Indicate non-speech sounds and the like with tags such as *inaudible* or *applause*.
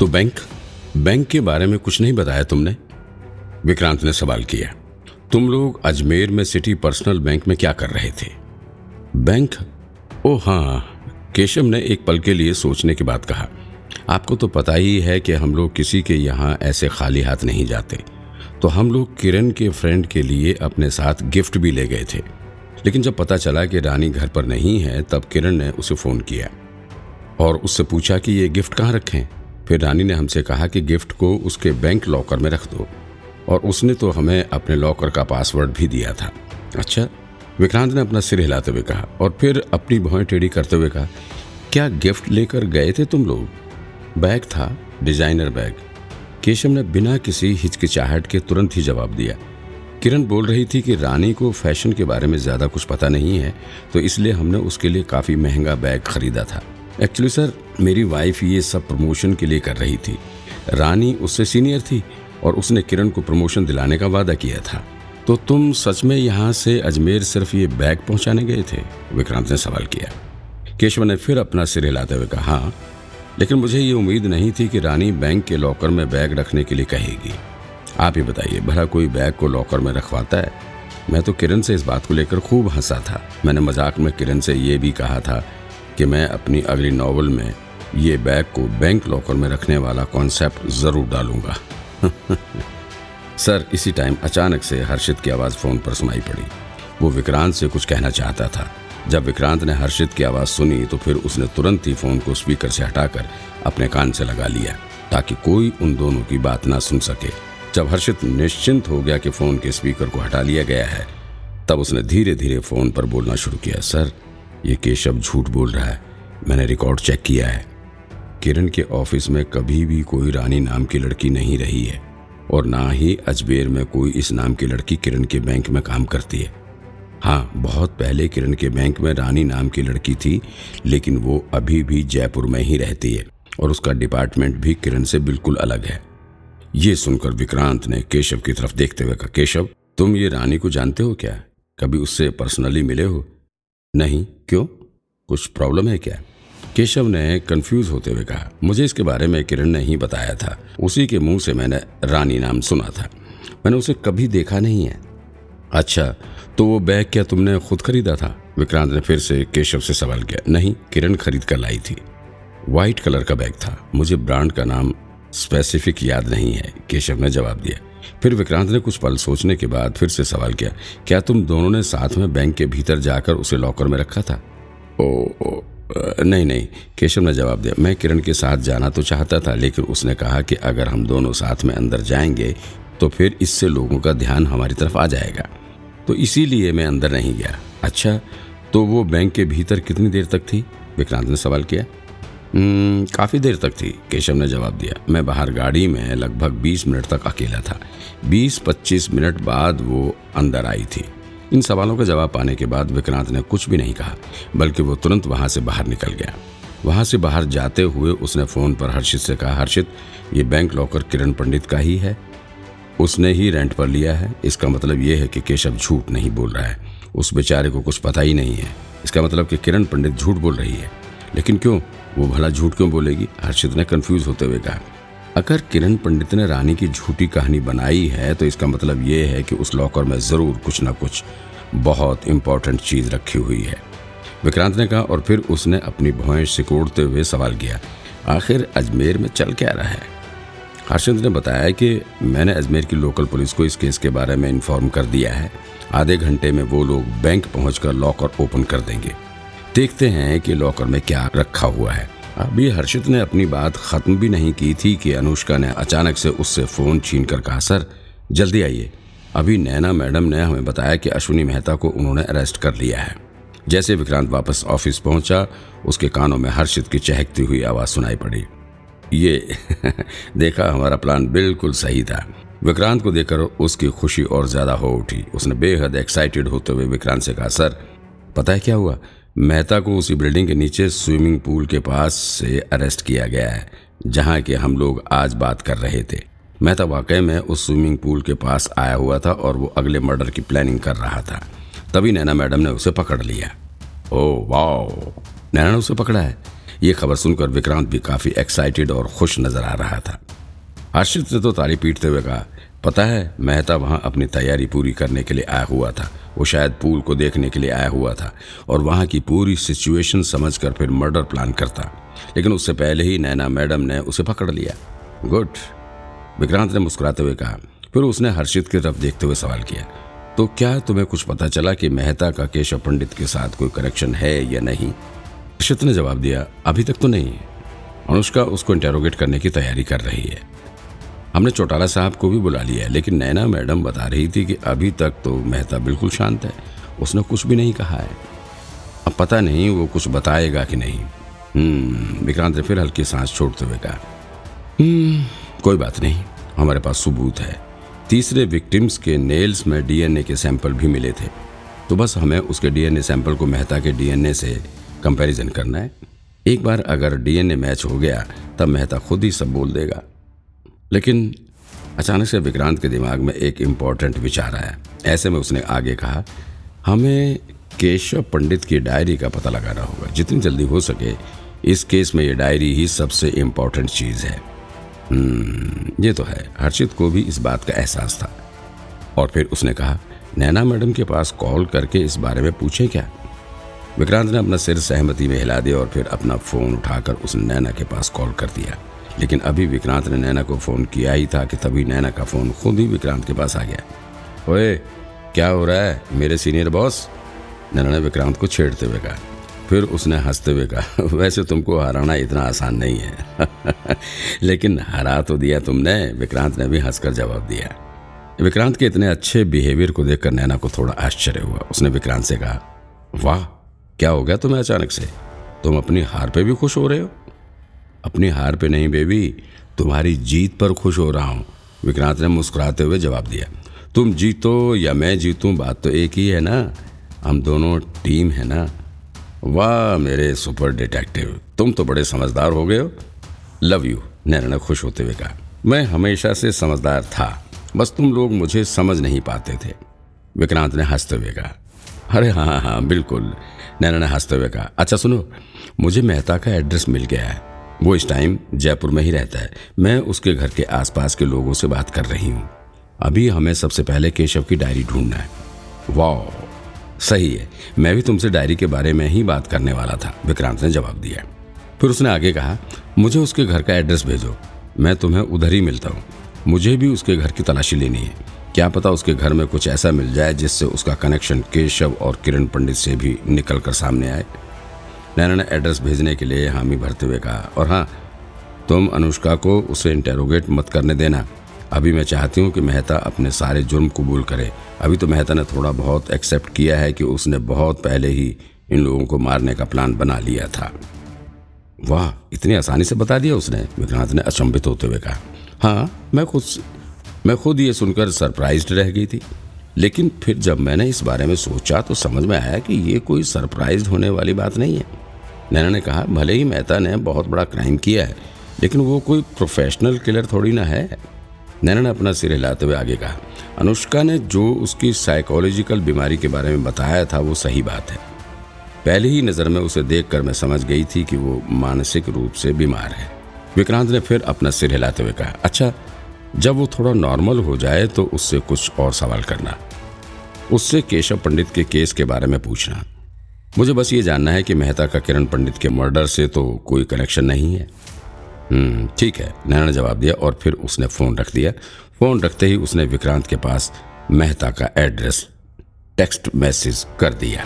तो bank bank के बारे में कुछ नहीं बताया तुमने? विक्रांत ने सवाल किया, तुम लोग अजमेर में सिटी पर्सनल बैंक में क्या कर रहे थे? बैंक? ओ हाँ केशव ने एक पल के लिए सोचने के बाद कहा। आपको तो पता ही है कि हम लोग किसी के यहाँ ऐसे खाली हाथ नहीं जाते। तो हम लोग किरण के फ्रेंड के लिए अपने साथ गिफ्ट भी ले गए थे। लेकिन जब पता चला कि रानी घर पर नहीं है, तब किरण ने उसे फ़ोन किया और उससे पूछा कि ये गिफ्ट कहाँ रखें? फिर रानी ने हमसे कहा कि गिफ्ट को उसके बैंक लॉकर में रख दो, और उसने तो हमें अपने लॉकर का पासवर्ड भी दिया था। अच्छा विक्रांत ने अपना सिर हिलाते हुए कहा, और फिर अपनी भौएँ टेढ़ी करते हुए कहा, क्या गिफ्ट लेकर गए थे तुम लोग? बैग था, डिज़ाइनर बैग। केशव ने बिना किसी हिचकिचाहट के तुरंत ही जवाब दिया, किरण बोल रही थी कि रानी को फ़ैशन के बारे में ज़्यादा कुछ पता नहीं है तो इसलिए हमने उसके लिए काफ़ी महँगा बैग खरीदा था। एक्चुअली सर मेरी वाइफ ये सब प्रमोशन के लिए कर रही थी। रानी उससे सीनियर थी और उसने किरण को प्रमोशन दिलाने का वादा किया था। तो तुम सच में यहाँ से अजमेर सिर्फ़ ये बैग पहुँचाने गए थे? विक्रांत ने सवाल किया। केशव ने फिर अपना सिर हिलाते हुए कहा हाँ लेकिन मुझे ये उम्मीद नहीं थी कि रानी बैंक के लॉकर में बैग रखने के लिए कहेगी। आप ही बताइए, भला कोई बैग को लॉकर में रखवाता है? मैं तो किरण से इस बात को लेकर खूब हंसा था। मैंने मज़ाक में किरण से ये भी कहा था कि मैं अपनी अगली नावल में ये बैग को बैंक लॉकर में रखने वाला कॉन्सेप्ट ज़रूर डालूँगा। *laughs* सर, इसी टाइम अचानक से हर्षित की आवाज़ फ़ोन पर सुनाई पड़ी। वो विक्रांत से कुछ कहना चाहता था। जब विक्रांत ने हर्षित की आवाज़ सुनी तो फिर उसने तुरंत ही फ़ोन को स्पीकर से हटाकर अपने कान से लगा लिया, ताकि कोई उन दोनों की बात ना सुन सके। जब हर्षित निश्चिंत हो गया कि फ़ोन के स्पीकर को हटा लिया गया है, तब उसने धीरे धीरे फ़ोन पर बोलना शुरू किया, सर ये केशव झूठ बोल रहा है। मैंने रिकॉर्ड चेक किया है। किरण के ऑफ़िस में कभी भी कोई रानी नाम की लड़की नहीं रही है और ना ही अजमेर में कोई इस नाम की लड़की किरण के बैंक में काम करती है। हाँ बहुत पहले किरण के बैंक में रानी नाम की लड़की थी, लेकिन वो अभी भी जयपुर में ही रहती है और उसका डिपार्टमेंट भी किरण से बिल्कुल अलग है। ये सुनकर विक्रांत ने केशव की तरफ़ देखते हुए कहा, केशव, तुम ये रानी को जानते हो क्या? कभी उससे पर्सनली मिले हो? नहीं, क्यों? कुछ प्रॉब्लम है क्या? केशव ने कंफ्यूज होते हुए कहा, मुझे इसके बारे में किरण ने ही बताया था। उसी के मुँह से मैंने रानी नाम सुना था। मैंने उसे कभी देखा नहीं है। अच्छा तो वो बैग क्या तुमने खुद खरीदा था? विक्रांत ने फिर से केशव से सवाल किया, नहीं, किरण खरीद कर लाई थी। व्हाइट कलर का बैग था। मुझे ब्रांड का नाम स्पेसिफिक याद नहीं है। केशव ने जवाब दिया। फिर विक्रांत ने कुछ पल सोचने के बाद फिर से सवाल किया क्या तुम दोनों ने साथ में बैंक के भीतर जाकर उसे लॉकर में रखा था? ओ, ओ नहीं नहीं। केशव ने जवाब दिया मैं किरण के साथ जाना तो चाहता था लेकिन उसने कहा कि अगर हम दोनों साथ में अंदर जाएँगे तो फिर इससे लोगों का ध्यान हमारी तरफ़ आ जाएगा। तो इसीलिए मैं अंदर नहीं गया। अच्छा तो वो बैंक के भीतर कितनी देर तक थी? विक्रांत ने सवाल किया। काफ़ी देर तक थी, केशव ने जवाब दिया। मैं बाहर गाड़ी में लगभग 20 मिनट तक अकेला था। 20-25 मिनट बाद वो अंदर आई थी। इन सवालों का जवाब पाने के बाद विक्रांत ने कुछ भी नहीं कहा, बल्कि वो तुरंत वहाँ से बाहर निकल गया। वहाँ से बाहर जाते हुए उसने फ़ोन पर हर्षित से कहा, हर्षित, ये बैंक लॉकर किरण पंडित का ही है? उसने ही रेंट पर लिया है। इसका मतलब ये है कि केशव झूठ नहीं बोल रहा है। उस बेचारे को कुछ पता ही नहीं है। इसका मतलब कि किरण पंडित झूठ बोल रही है। लेकिन क्यों? वो भला झूठ क्यों बोलेगी? हर्षित ने कंफ्यूज होते हुए कहा, अगर किरण पंडित ने रानी की झूठी कहानी बनाई है तो इसका मतलब ये है कि उस लॉकर में ज़रूर कुछ ना कुछ बहुत इंपॉर्टेंट चीज़ रखी हुई है। विक्रांत ने कहा, और फिर उसने अपनी भौएँ सिकोड़ते हुए सवाल किया, आखिर अजमेर में चल क्या रहा है? हर्षद ने बताया कि मैंने अजमेर की लोकल पुलिस को इस केस के बारे में इन्फॉर्म कर दिया है। आधे घंटे में वो लोग बैंक पहुंचकर लॉकर ओपन कर देंगे। देखते हैं कि लॉकर में क्या रखा हुआ है। अभी हर्षित ने अपनी बात खत्म भी नहीं की थी कि अनुष्का ने अचानक से उससे फ़ोन छीन कर कहा, सर, जल्दी आइए। अभी नैना मैडम ने हमें बताया कि अश्विनी मेहता को उन्होंने अरेस्ट कर लिया है। जैसे विक्रांत वापस ऑफ़िस पहुँचा, उसके कानों में हर्षित की चहकती हुई आवाज़ सुनाई पड़ी। ये *laughs* देखा, हमारा प्लान बिल्कुल सही था। विक्रांत को देखकर उसकी खुशी और ज़्यादा हो उठी। उसने बेहद एक्साइटेड होते हुए विक्रांत से कहा, सर, पता है क्या हुआ? मेहता को उसी बिल्डिंग के नीचे स्विमिंग पूल के पास से अरेस्ट किया गया है, जहाँ के हम लोग आज बात कर रहे थे। मेहता वाकई में उस स्विमिंग पूल के पास आया हुआ था और वो अगले मर्डर की प्लानिंग कर रहा था। तभी नैना मैडम ने उसे पकड़ लिया। ओ, वाओ। नैना ने उसे पकड़ा है। ये खबर सुनकर विक्रांत भी काफ़ी एक्साइटेड और खुश नज़र आ रहा था। हर्षित ने तो ताली पीटते हुए कहा पता है मेहता वहाँ अपनी तैयारी पूरी करने के लिए आया हुआ था। वो शायद पूल को देखने के लिए आया हुआ था और वहाँ की पूरी सिचुएशन समझकर फिर मर्डर प्लान करता। लेकिन उससे पहले ही नैना मैडम ने उसे पकड़ लिया। गुड। विक्रांत ने मुस्कुराते हुए कहा। फिर उसने हर्षित की तरफ़ देखते हुए सवाल किया। तो क्या तुम्हें कुछ पता चला कि मेहता का केशव पंडित के साथ कोई कनेक्शन है या नहीं? हर्षित ने जवाब दिया, अभी तक तो नहीं अनुष्का उसको इंटेरोगेट करने की तैयारी कर रही है। हमने चौटाला साहब को भी बुला लिया है, लेकिन नैना मैडम बता रही थी कि अभी तक तो मेहता बिल्कुल शांत है। उसने कुछ भी नहीं कहा है। अब पता नहीं वो कुछ बताएगा कि नहीं। हम्म विक्रांत ने फिर हल्की सांस छोड़ते हुए कहा हम्म कोई बात नहीं, हमारे पास सबूत है। तीसरे विक्टिम्स के नेल्स में डीएनए के सैंपल भी मिले थे। तो बस हमें उसके डीएनए सैंपल को मेहता के डीएनए से कंपैरिजन करना है। एक बार अगर डीएनए मैच हो गया, तब मेहता खुद ही सब बोल देगा। लेकिन अचानक से विक्रांत के दिमाग में एक इंपॉर्टेंट विचार आया। ऐसे में उसने आगे कहा हमें केशव पंडित की डायरी का पता लगाना होगा। जितनी जल्दी हो सके इस केस में ये डायरी ही सबसे इंपॉर्टेंट चीज़ है। हम्म, ये तो है। हर्षित को भी इस बात का एहसास था। और फिर उसने कहा नैना मैडम के पास कॉल करके इस बारे में पूछे क्या? विक्रांत ने अपना सिर सहमति में हिला दिया और फिर अपना फ़ोन उठाकर उस नैना के पास कॉल कर दिया। लेकिन अभी विक्रांत ने नैना को फ़ोन किया ही था कि तभी नैना का फ़ोन खुद ही विक्रांत के पास आ गया। ओए, क्या हो रहा है? मेरे सीनियर बॉस? नैना ने विक्रांत को छेड़ते हुए कहा। फिर उसने हँसते हुए कहा, वैसे तुमको हराना इतना आसान नहीं है। *laughs* लेकिन हरा तो दिया तुमने, विक्रांत ने भी हंसकर जवाब दिया। विक्रांत के इतने अच्छे बिहेवियर को देखकर नैना को थोड़ा आश्चर्य हुआ। उसने विक्रांत से कहा, वाह, क्या हो गया तुम्हें अचानक से? तुम अपनी हार पे भी खुश हो रहे हो? अपनी हार पे नहीं बेबी, तुम्हारी जीत पर खुश हो रहा हूँ। विक्रांत ने मुस्कुराते हुए जवाब दिया, तुम जीतो या मैं जीतूँ बात तो एक ही है ना? हम दोनों टीम है ना? वाह, मेरे सुपर डिटेक्टिव, तुम तो बड़े समझदार हो गए हो। लव यू, नैना ने खुश होते हुए कहा। मैं हमेशा से समझदार था, बस तुम लोग मुझे समझ नहीं पाते थे। विक्रांत ने हँसते हुए कहा, अरे हाँ हाँ हाँ बिल्कुल, नैना ने हँसते हुए कहा अच्छा सुनो, मुझे मेहता का एड्रेस मिल गया है। वो इस टाइम जयपुर में ही रहता है। मैं उसके घर के आसपास के लोगों से बात कर रही हूँ। अभी हमें सबसे पहले केशव की डायरी ढूंढना है। वाह सही है। मैं भी तुमसे डायरी के बारे में ही बात करने वाला था, विक्रांत ने जवाब दिया। फिर उसने आगे कहा, मुझे उसके घर का एड्रेस भेजो। मैं तुम्हें उधर ही मिलता हूँ। मुझे भी उसके घर की तलाशी लेनी है। क्या पता उसके घर में कुछ ऐसा मिल जाए जिससे उसका कनेक्शन केशव और किरण पंडित से भी निकल कर सामने आए। नैना ने एड्रेस भेजने के लिए हामी भरते हुए कहा, और हाँ तुम अनुष्का को उसे इंटेरोगेट मत करने देना। अभी मैं चाहती हूँ कि मेहता अपने सारे जुर्म कबूल करे। अभी तो मेहता ने थोड़ा बहुत एक्सेप्ट किया है कि उसने बहुत पहले ही इन लोगों को मारने का प्लान बना लिया था। वाह, इतनी आसानी से बता दिया उसने, विक्रांत ने अचंभित होते हुए कहा। हाँ मैं खुद मैं खुद ये सुनकर सरप्राइज़ रह गई थी। लेकिन फिर जब मैंने इस बारे में सोचा तो समझ में आया कि ये कोई सरप्राइज़ होने वाली बात नहीं है। नैना ने कहा, भले ही मेहता ने बहुत बड़ा क्राइम किया है, लेकिन वो कोई प्रोफेशनल किलर थोड़ी ना है। नैना ने अपना सिर हिलाते हुए आगे कहा, अनुष्का ने जो उसकी साइकोलॉजिकल बीमारी के बारे में बताया था, वो सही बात है। पहली ही नज़र में उसे देखकर मैं समझ गई थी कि वो मानसिक रूप से बीमार है। विक्रांत ने फिर अपना सिर हिलाते हुए कहा अच्छा जब वो थोड़ा नॉर्मल हो जाए तो उससे कुछ और सवाल करना। उससे केशव पंडित के केस के बारे में पूछना। मुझे बस ये जानना है कि मेहता का किरण पंडित के मर्डर से तो कोई कनेक्शन नहीं है। हम्म ठीक है नैना ने जवाब दिया और फिर उसने फ़ोन रख दिया। फ़ोन रखते ही उसने विक्रांत के पास मेहता का एड्रेस टेक्स्ट मैसेज कर दिया।